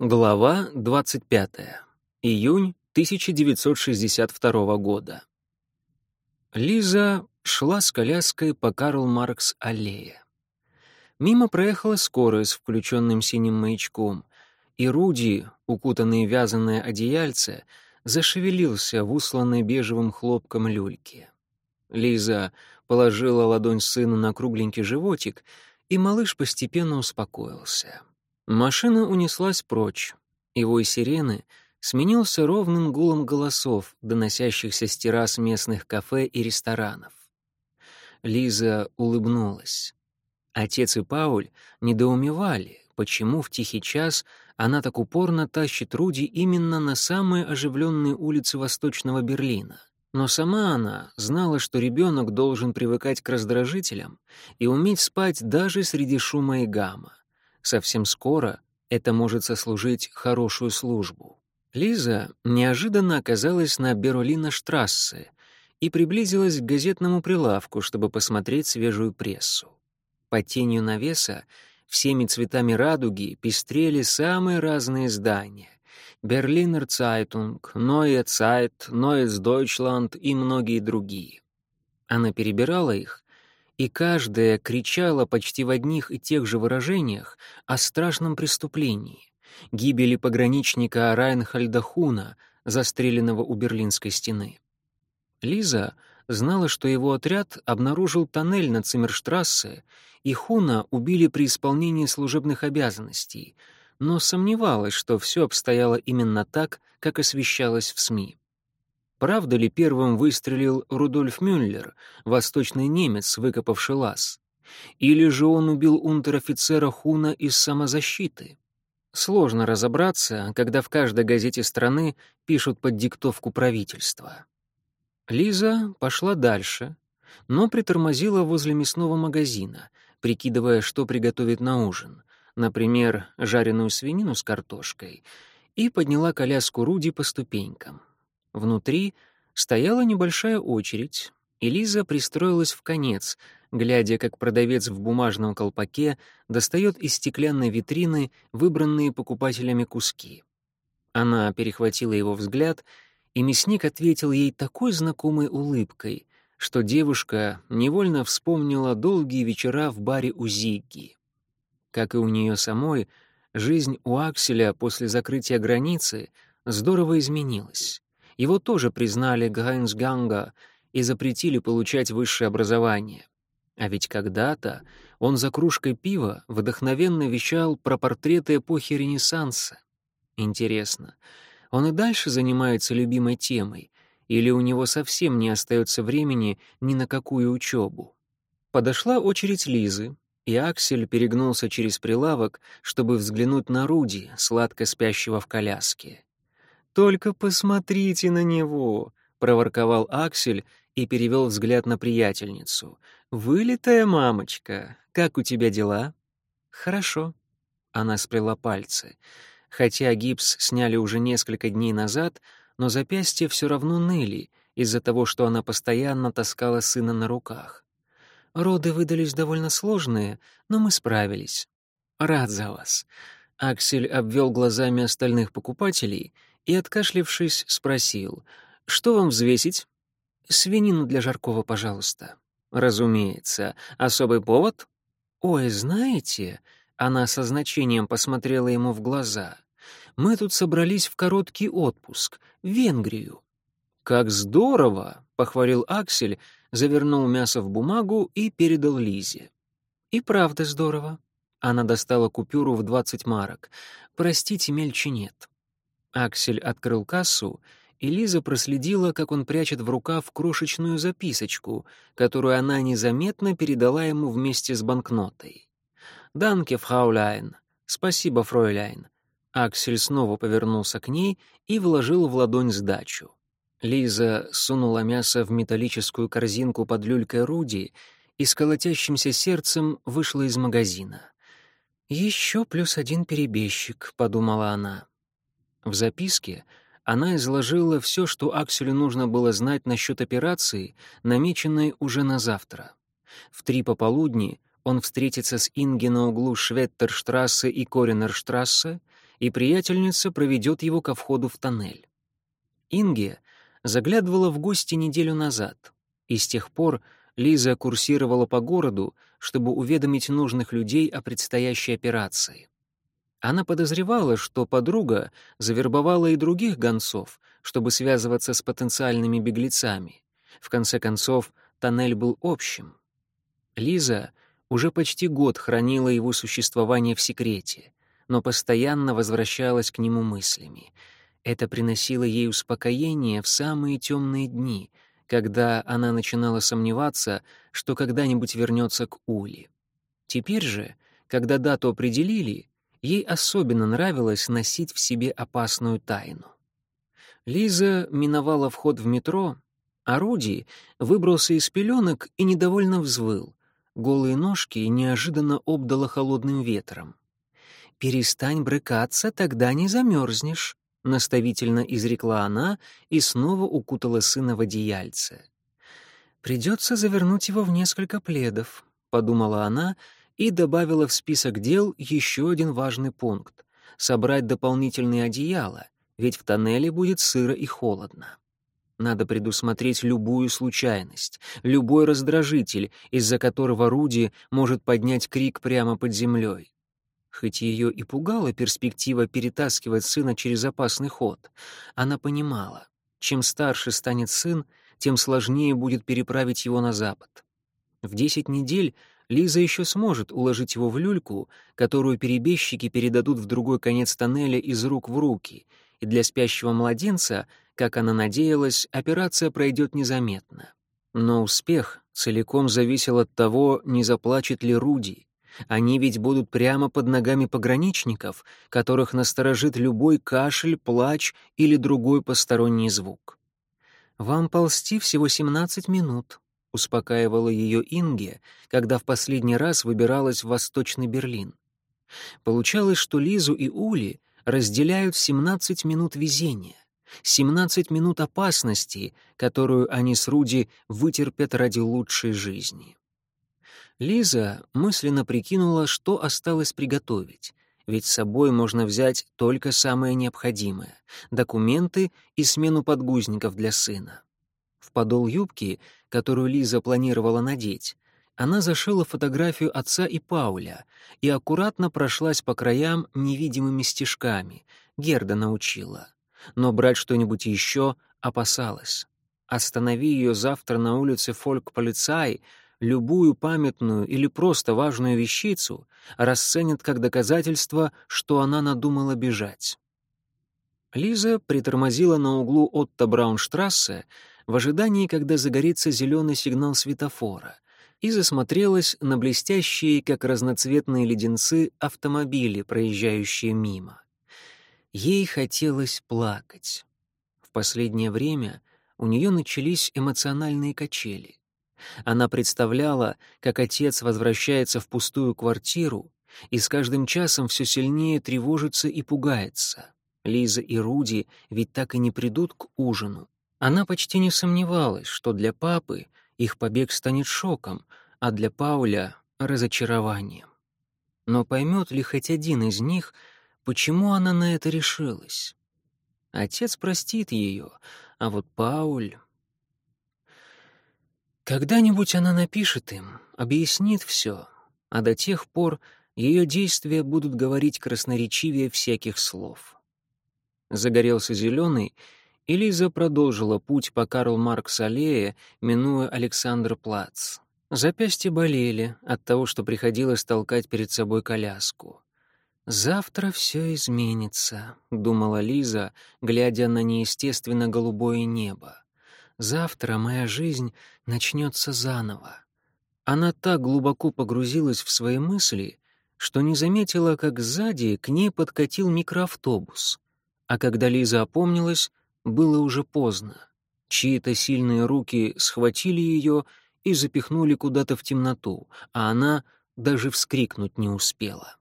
Глава 25. Июнь 1962 года. Лиза шла с коляской по Карл Маркс аллее. Мимо проехала скорая с включенным синим маячком, и Руди, укутанный вязаное одеяльце, зашевелился в усланной бежевым хлопком люльке. Лиза положила ладонь сыну на кругленький животик, и малыш постепенно успокоился. Машина унеслась прочь. И сирены сменился ровным гулом голосов, доносящихся с террас местных кафе и ресторанов. Лиза улыбнулась. Отец и Пауль недоумевали, почему в тихий час она так упорно тащит Руди именно на самые оживленные улицы Восточного Берлина. Но сама она знала, что ребенок должен привыкать к раздражителям и уметь спать даже среди шума и гама. Совсем скоро это может сослужить хорошую службу. Лиза неожиданно оказалась на Беролина-штрассе и приблизилась к газетному прилавку, чтобы посмотреть свежую прессу. Под тенью навеса всеми цветами радуги пестрели самые разные издания. Берлинер Цайтунг, Neue Zeit, Neues Deutschland и многие другие. Она перебирала их и каждая кричала почти в одних и тех же выражениях о страшном преступлении — гибели пограничника Райнхальда Хуна, застреленного у Берлинской стены. Лиза знала, что его отряд обнаружил тоннель на Циммерштрассе, и Хуна убили при исполнении служебных обязанностей, но сомневалась, что все обстояло именно так, как освещалось в СМИ. Правда ли первым выстрелил Рудольф Мюллер, восточный немец, выкопавший лаз? Или же он убил унтер-офицера Хуна из самозащиты? Сложно разобраться, когда в каждой газете страны пишут под диктовку правительства. Лиза пошла дальше, но притормозила возле мясного магазина, прикидывая, что приготовить на ужин, например, жареную свинину с картошкой, и подняла коляску Руди по ступенькам. Внутри стояла небольшая очередь, и Лиза пристроилась в конец, глядя, как продавец в бумажном колпаке достает из стеклянной витрины выбранные покупателями куски. Она перехватила его взгляд, и мясник ответил ей такой знакомой улыбкой, что девушка невольно вспомнила долгие вечера в баре у Зигги. Как и у нее самой, жизнь у Акселя после закрытия границы здорово изменилась. Его тоже признали Гайнсганга и запретили получать высшее образование. А ведь когда-то он за кружкой пива вдохновенно вещал про портреты эпохи Ренессанса. Интересно, он и дальше занимается любимой темой, или у него совсем не остается времени ни на какую учебу? Подошла очередь Лизы, и Аксель перегнулся через прилавок, чтобы взглянуть на Руди, сладко спящего в коляске. «Только посмотрите на него!» — проворковал Аксель и перевел взгляд на приятельницу. «Вылитая мамочка! Как у тебя дела?» «Хорошо». Она сплела пальцы. Хотя гипс сняли уже несколько дней назад, но запястья все равно ныли из-за того, что она постоянно таскала сына на руках. Роды выдались довольно сложные, но мы справились. Рад за вас. Аксель обвел глазами остальных покупателей — и, откашлившись, спросил, «Что вам взвесить?» «Свинину для жаркого, пожалуйста». «Разумеется. Особый повод?» «Ой, знаете...» Она со значением посмотрела ему в глаза. «Мы тут собрались в короткий отпуск, в Венгрию». «Как здорово!» — похвалил Аксель, завернул мясо в бумагу и передал Лизе. «И правда здорово». Она достала купюру в двадцать марок. «Простите, мельче нет». Аксель открыл кассу, и Лиза проследила, как он прячет в рукав крошечную записочку, которую она незаметно передала ему вместе с банкнотой. «Данке, фрауляйн». «Спасибо, фройляйн». Аксель снова повернулся к ней и вложил в ладонь сдачу. Лиза сунула мясо в металлическую корзинку под люлькой Руди и с колотящимся сердцем вышла из магазина. «Еще плюс один перебежчик», — подумала она. В записке она изложила все, что Акселю нужно было знать насчет операции, намеченной уже на завтра. В три пополудни он встретится с Инги на углу Шветтерштрассе и Коринерштрассе и приятельница проведет его ко входу в тоннель. Инге заглядывала в гости неделю назад, и с тех пор Лиза курсировала по городу, чтобы уведомить нужных людей о предстоящей операции. Она подозревала, что подруга завербовала и других гонцов, чтобы связываться с потенциальными беглецами. В конце концов, тоннель был общим. Лиза уже почти год хранила его существование в секрете, но постоянно возвращалась к нему мыслями. Это приносило ей успокоение в самые темные дни, когда она начинала сомневаться, что когда-нибудь вернется к Ули. Теперь же, когда дату определили, ей особенно нравилось носить в себе опасную тайну. Лиза миновала вход в метро, а Руди выбрался из пеленок и недовольно взвыл. Голые ножки неожиданно обдало холодным ветром. «Перестань брыкаться, тогда не замерзнешь», — наставительно изрекла она и снова укутала сына в одеяльце. «Придется завернуть его в несколько пледов», — подумала она и добавила в список дел еще один важный пункт — собрать дополнительные одеяла, ведь в тоннеле будет сыро и холодно. Надо предусмотреть любую случайность, любой раздражитель, из-за которого Руди может поднять крик прямо под землей. Хоть ее и пугала перспектива перетаскивать сына через опасный ход, она понимала, чем старше станет сын, тем сложнее будет переправить его на запад. В десять недель Лиза еще сможет уложить его в люльку, которую перебежчики передадут в другой конец тоннеля из рук в руки, и для спящего младенца, как она надеялась, операция пройдет незаметно. Но успех целиком зависел от того, не заплачет ли Руди, они ведь будут прямо под ногами пограничников, которых насторожит любой кашель, плач или другой посторонний звук. «Вам ползти всего 17 минут», — успокаивала ее Инге, когда в последний раз выбиралась в Восточный Берлин. Получалось, что Лизу и Ули разделяют 17 минут везения, 17 минут опасности, которую они с Руди вытерпят ради лучшей жизни. Лиза мысленно прикинула, что осталось приготовить, ведь с собой можно взять только самое необходимое — документы и смену подгузников для сына. В подол юбки, которую Лиза планировала надеть, она зашила фотографию отца и Пауля и аккуратно прошлась по краям невидимыми стежками. Герда научила. Но брать что-нибудь еще опасалась. Останови ее завтра на улице Фольк-полицай — любую памятную или просто важную вещицу расценят как доказательство, что она надумала бежать. Лиза притормозила на углу Отто Браунштрассе в ожидании, когда загорится зеленый сигнал светофора, и засмотрелась на блестящие, как разноцветные леденцы, автомобили, проезжающие мимо. Ей хотелось плакать. В последнее время у нее начались эмоциональные качели. Она представляла, как отец возвращается в пустую квартиру и с каждым часом все сильнее тревожится и пугается. Лиза и Руди ведь так и не придут к ужину. Она почти не сомневалась, что для папы их побег станет шоком, а для Пауля — разочарованием. Но поймет ли хоть один из них, почему она на это решилась? Отец простит ее, а вот Пауль... Когда-нибудь она напишет им, объяснит все, а до тех пор ее действия будут говорить красноречивее всяких слов. Загорелся зеленый, и Лиза продолжила путь по Карл Маркс-аллее, минуя Александр-Плац. Запястья болели от того, что приходилось толкать перед собой коляску. «Завтра все изменится», — думала Лиза, глядя на неестественно голубое небо. Завтра моя жизнь начнется заново. Она так глубоко погрузилась в свои мысли, что не заметила, как сзади к ней подкатил микроавтобус. А когда Лиза опомнилась, было уже поздно. Чьи-то сильные руки схватили ее и запихнули куда-то в темноту, а она даже вскрикнуть не успела.